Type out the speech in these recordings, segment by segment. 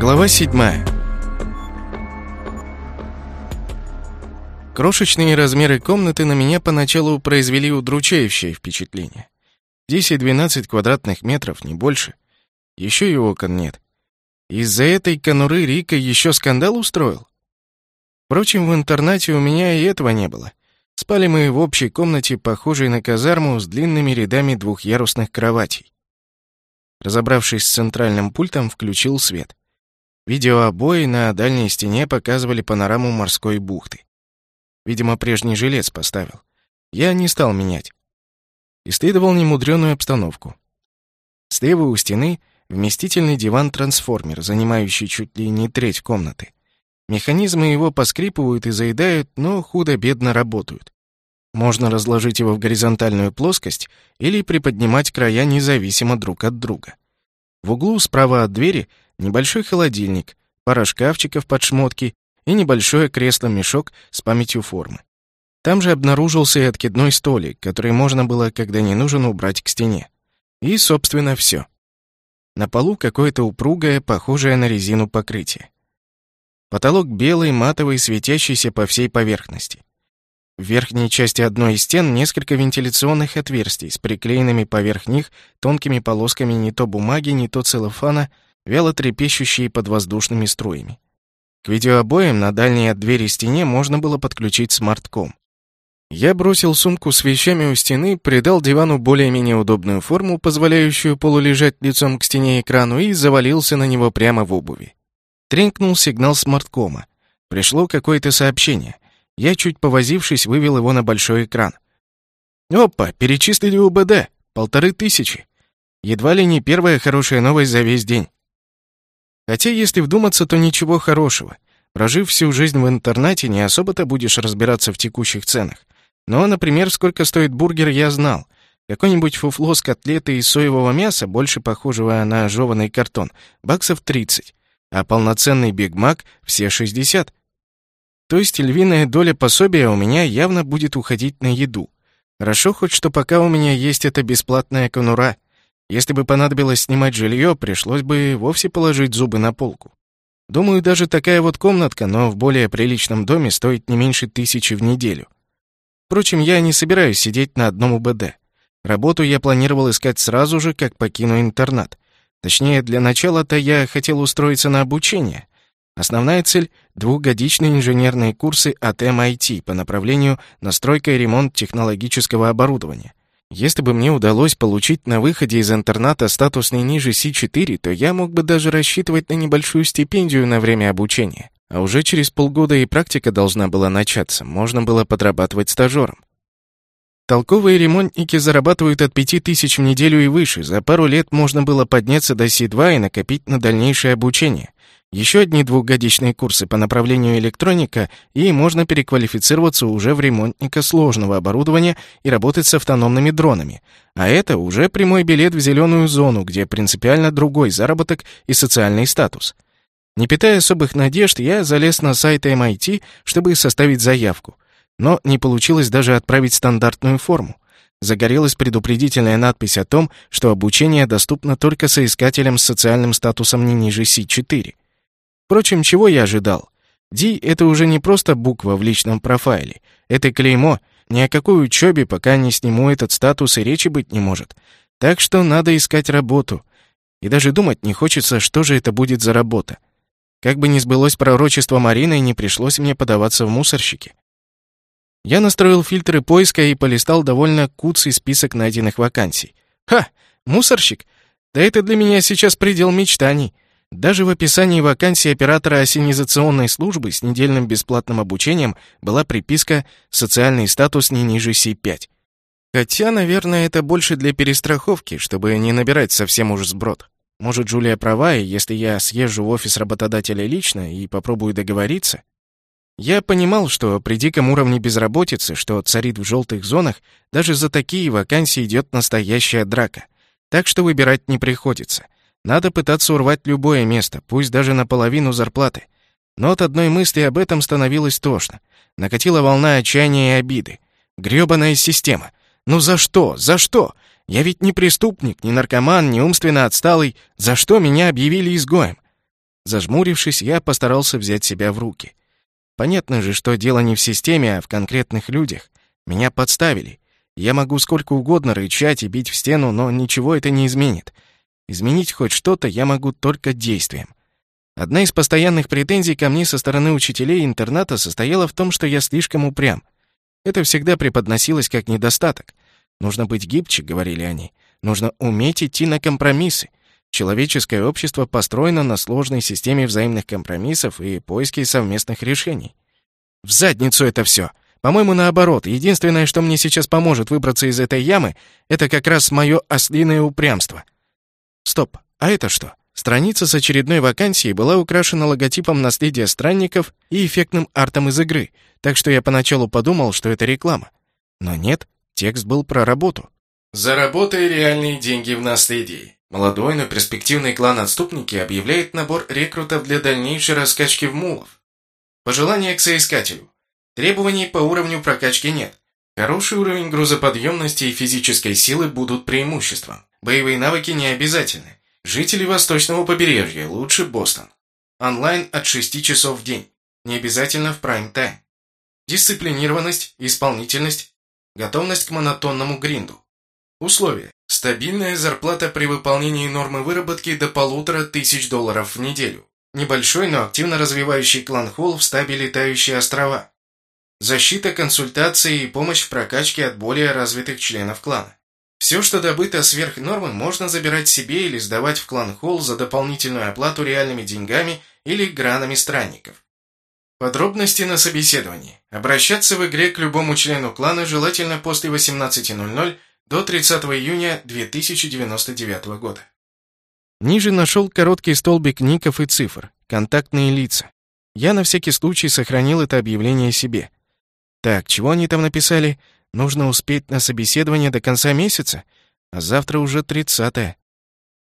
Глава 7. Крошечные размеры комнаты на меня поначалу произвели удручающее впечатление. 10-12 квадратных метров, не больше. Еще и окон нет. Из-за этой конуры Рика еще скандал устроил? Впрочем, в интернате у меня и этого не было. Спали мы в общей комнате, похожей на казарму, с длинными рядами двухъярусных кроватей. Разобравшись с центральным пультом, включил свет. Видеообои на дальней стене показывали панораму морской бухты. Видимо, прежний жилец поставил. Я не стал менять. Исследовал немудреную обстановку. Слева у стены вместительный диван-трансформер, занимающий чуть ли не треть комнаты. Механизмы его поскрипывают и заедают, но худо-бедно работают. Можно разложить его в горизонтальную плоскость или приподнимать края независимо друг от друга. В углу справа от двери небольшой холодильник, пара шкафчиков под шмотки и небольшое кресло-мешок с памятью формы. Там же обнаружился и откидной столик, который можно было, когда не нужен, убрать к стене. И, собственно, все. На полу какое-то упругое, похожее на резину покрытие. Потолок белый, матовый, светящийся по всей поверхности. В верхней части одной из стен несколько вентиляционных отверстий с приклеенными поверх них тонкими полосками не то бумаги, не то целлофана, вяло трепещущие под воздушными струями. К видеообоям на дальней от двери стене можно было подключить смартком. Я бросил сумку с вещами у стены, придал дивану более-менее удобную форму, позволяющую полулежать лицом к стене экрану, и завалился на него прямо в обуви. Тренькнул сигнал смарткома. Пришло какое-то сообщение. Я, чуть повозившись, вывел его на большой экран. Опа, перечислили УБД. Полторы тысячи. Едва ли не первая хорошая новость за весь день. Хотя, если вдуматься, то ничего хорошего. Прожив всю жизнь в интернате, не особо-то будешь разбираться в текущих ценах. Но, например, сколько стоит бургер, я знал. Какой-нибудь фуфло с котлетой из соевого мяса, больше похожего на жеванный картон, баксов 30 а полноценный Биг Мак — все 60. То есть львиная доля пособия у меня явно будет уходить на еду. Хорошо хоть, что пока у меня есть эта бесплатная конура. Если бы понадобилось снимать жилье, пришлось бы вовсе положить зубы на полку. Думаю, даже такая вот комнатка, но в более приличном доме стоит не меньше тысячи в неделю. Впрочем, я не собираюсь сидеть на одном УБД. Работу я планировал искать сразу же, как покину интернат. Точнее, для начала-то я хотел устроиться на обучение. Основная цель — двухгодичные инженерные курсы от MIT по направлению настройка и ремонт технологического оборудования. Если бы мне удалось получить на выходе из интерната статус не ниже C4, то я мог бы даже рассчитывать на небольшую стипендию на время обучения. А уже через полгода и практика должна была начаться, можно было подрабатывать стажером. Толковые ремонтники зарабатывают от 5000 в неделю и выше. За пару лет можно было подняться до C2 и накопить на дальнейшее обучение. Еще одни двухгодичные курсы по направлению электроника, и можно переквалифицироваться уже в ремонтника сложного оборудования и работать с автономными дронами. А это уже прямой билет в зеленую зону, где принципиально другой заработок и социальный статус. Не питая особых надежд, я залез на сайт MIT, чтобы составить заявку. Но не получилось даже отправить стандартную форму. Загорелась предупредительная надпись о том, что обучение доступно только соискателям с социальным статусом не ниже C4. Впрочем, чего я ожидал? D — это уже не просто буква в личном профайле. Это клеймо. Ни о какой учебе, пока не сниму этот статус, и речи быть не может. Так что надо искать работу. И даже думать не хочется, что же это будет за работа. Как бы ни сбылось пророчество Марины, не пришлось мне подаваться в мусорщики. Я настроил фильтры поиска и полистал довольно куцый список найденных вакансий. Ха! Мусорщик? Да это для меня сейчас предел мечтаний. Даже в описании вакансии оператора осенизационной службы с недельным бесплатным обучением была приписка «Социальный статус не ниже Си-5». Хотя, наверное, это больше для перестраховки, чтобы не набирать совсем уж сброд. Может, Джулия права, и если я съезжу в офис работодателя лично и попробую договориться, я понимал, что при диком уровне безработицы, что царит в желтых зонах, даже за такие вакансии идет настоящая драка. Так что выбирать не приходится. Надо пытаться урвать любое место, пусть даже наполовину зарплаты. Но от одной мысли об этом становилось тошно. Накатила волна отчаяния и обиды. Грёбаная система. Ну за что? За что? Я ведь не преступник, не наркоман, не умственно отсталый. За что меня объявили изгоем? Зажмурившись, я постарался взять себя в руки. Понятно же, что дело не в системе, а в конкретных людях. Меня подставили. Я могу сколько угодно рычать и бить в стену, но ничего это не изменит. Изменить хоть что-то я могу только действием. Одна из постоянных претензий ко мне со стороны учителей интерната состояла в том, что я слишком упрям. Это всегда преподносилось как недостаток. Нужно быть гибче, говорили они. Нужно уметь идти на компромиссы. Человеческое общество построено на сложной системе взаимных компромиссов и поиске совместных решений. В задницу это все. По-моему, наоборот. Единственное, что мне сейчас поможет выбраться из этой ямы, это как раз мое ослиное упрямство. Стоп, а это что? Страница с очередной вакансией была украшена логотипом наследия странников и эффектным артом из игры, так что я поначалу подумал, что это реклама. Но нет, текст был про работу. Заработай реальные деньги в наследии. Молодой, но перспективный клан Отступники объявляет набор рекрутов для дальнейшей раскачки в мулов. Пожелания к соискателю. Требований по уровню прокачки нет. Хороший уровень грузоподъемности и физической силы будут преимуществом. Боевые навыки не обязательны. Жители восточного побережья, лучше Бостон. Онлайн от 6 часов в день. Не обязательно в прайм-тайм. Дисциплинированность, исполнительность, готовность к монотонному гринду. Условия. Стабильная зарплата при выполнении нормы выработки до полутора тысяч долларов в неделю. Небольшой, но активно развивающий клан Холл в стабе «Летающие острова». Защита, консультации и помощь в прокачке от более развитых членов клана. Все, что добыто сверх нормы, можно забирать себе или сдавать в клан Холл за дополнительную оплату реальными деньгами или гранами странников. Подробности на собеседовании. Обращаться в игре к любому члену клана желательно после 18.00 до 30 июня 2099 года. Ниже нашел короткий столбик ников и цифр, контактные лица. Я на всякий случай сохранил это объявление себе. Так, чего они там написали? Нужно успеть на собеседование до конца месяца, а завтра уже 30-е.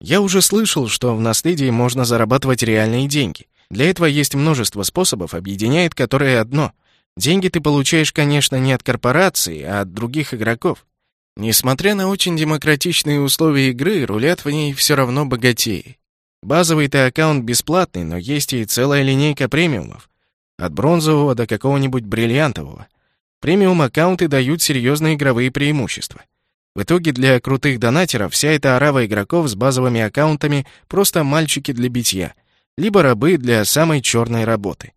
Я уже слышал, что в наследии можно зарабатывать реальные деньги. Для этого есть множество способов, объединяет которые одно. Деньги ты получаешь, конечно, не от корпорации, а от других игроков. Несмотря на очень демократичные условия игры, рулят в ней все равно богатеи. Базовый-то аккаунт бесплатный, но есть и целая линейка премиумов. От бронзового до какого-нибудь бриллиантового. Премиум-аккаунты дают серьезные игровые преимущества. В итоге для крутых донатеров вся эта орава игроков с базовыми аккаунтами просто мальчики для битья, либо рабы для самой черной работы.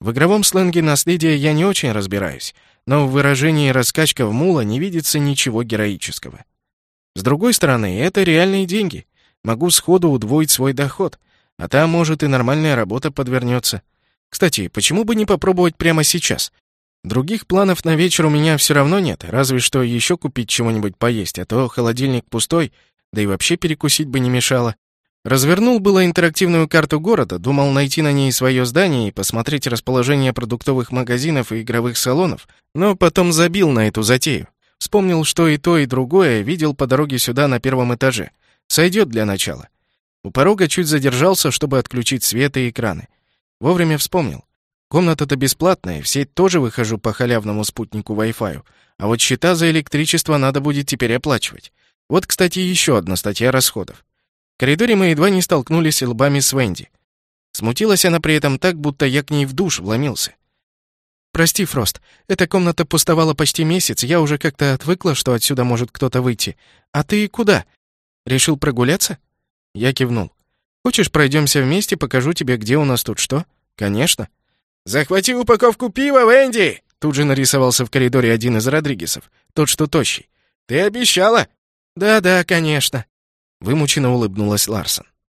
В игровом сленге наследия я не очень разбираюсь, но в выражении «раскачка в мула» не видится ничего героического. С другой стороны, это реальные деньги. Могу сходу удвоить свой доход, а там, может, и нормальная работа подвернется. Кстати, почему бы не попробовать прямо сейчас? Других планов на вечер у меня все равно нет, разве что еще купить чего-нибудь поесть, а то холодильник пустой, да и вообще перекусить бы не мешало. Развернул было интерактивную карту города, думал найти на ней свое здание и посмотреть расположение продуктовых магазинов и игровых салонов, но потом забил на эту затею. Вспомнил, что и то, и другое видел по дороге сюда на первом этаже. Сойдет для начала. У порога чуть задержался, чтобы отключить свет и экраны. Вовремя вспомнил. Комната-то бесплатная, в сеть тоже выхожу по халявному спутнику Wi-Fi, а вот счета за электричество надо будет теперь оплачивать. Вот, кстати, еще одна статья расходов. В коридоре мы едва не столкнулись лбами с Венди. Смутилась она при этом так, будто я к ней в душ вломился. «Прости, Фрост, эта комната пустовала почти месяц, я уже как-то отвыкла, что отсюда может кто-то выйти. А ты куда? Решил прогуляться?» Я кивнул. «Хочешь, пройдемся вместе, покажу тебе, где у нас тут что?» «Конечно». «Захвати упаковку пива, Венди!» Тут же нарисовался в коридоре один из Родригесов, тот, что тощий. «Ты обещала?» «Да-да, конечно», Вымученно улыбнулась Ларсон.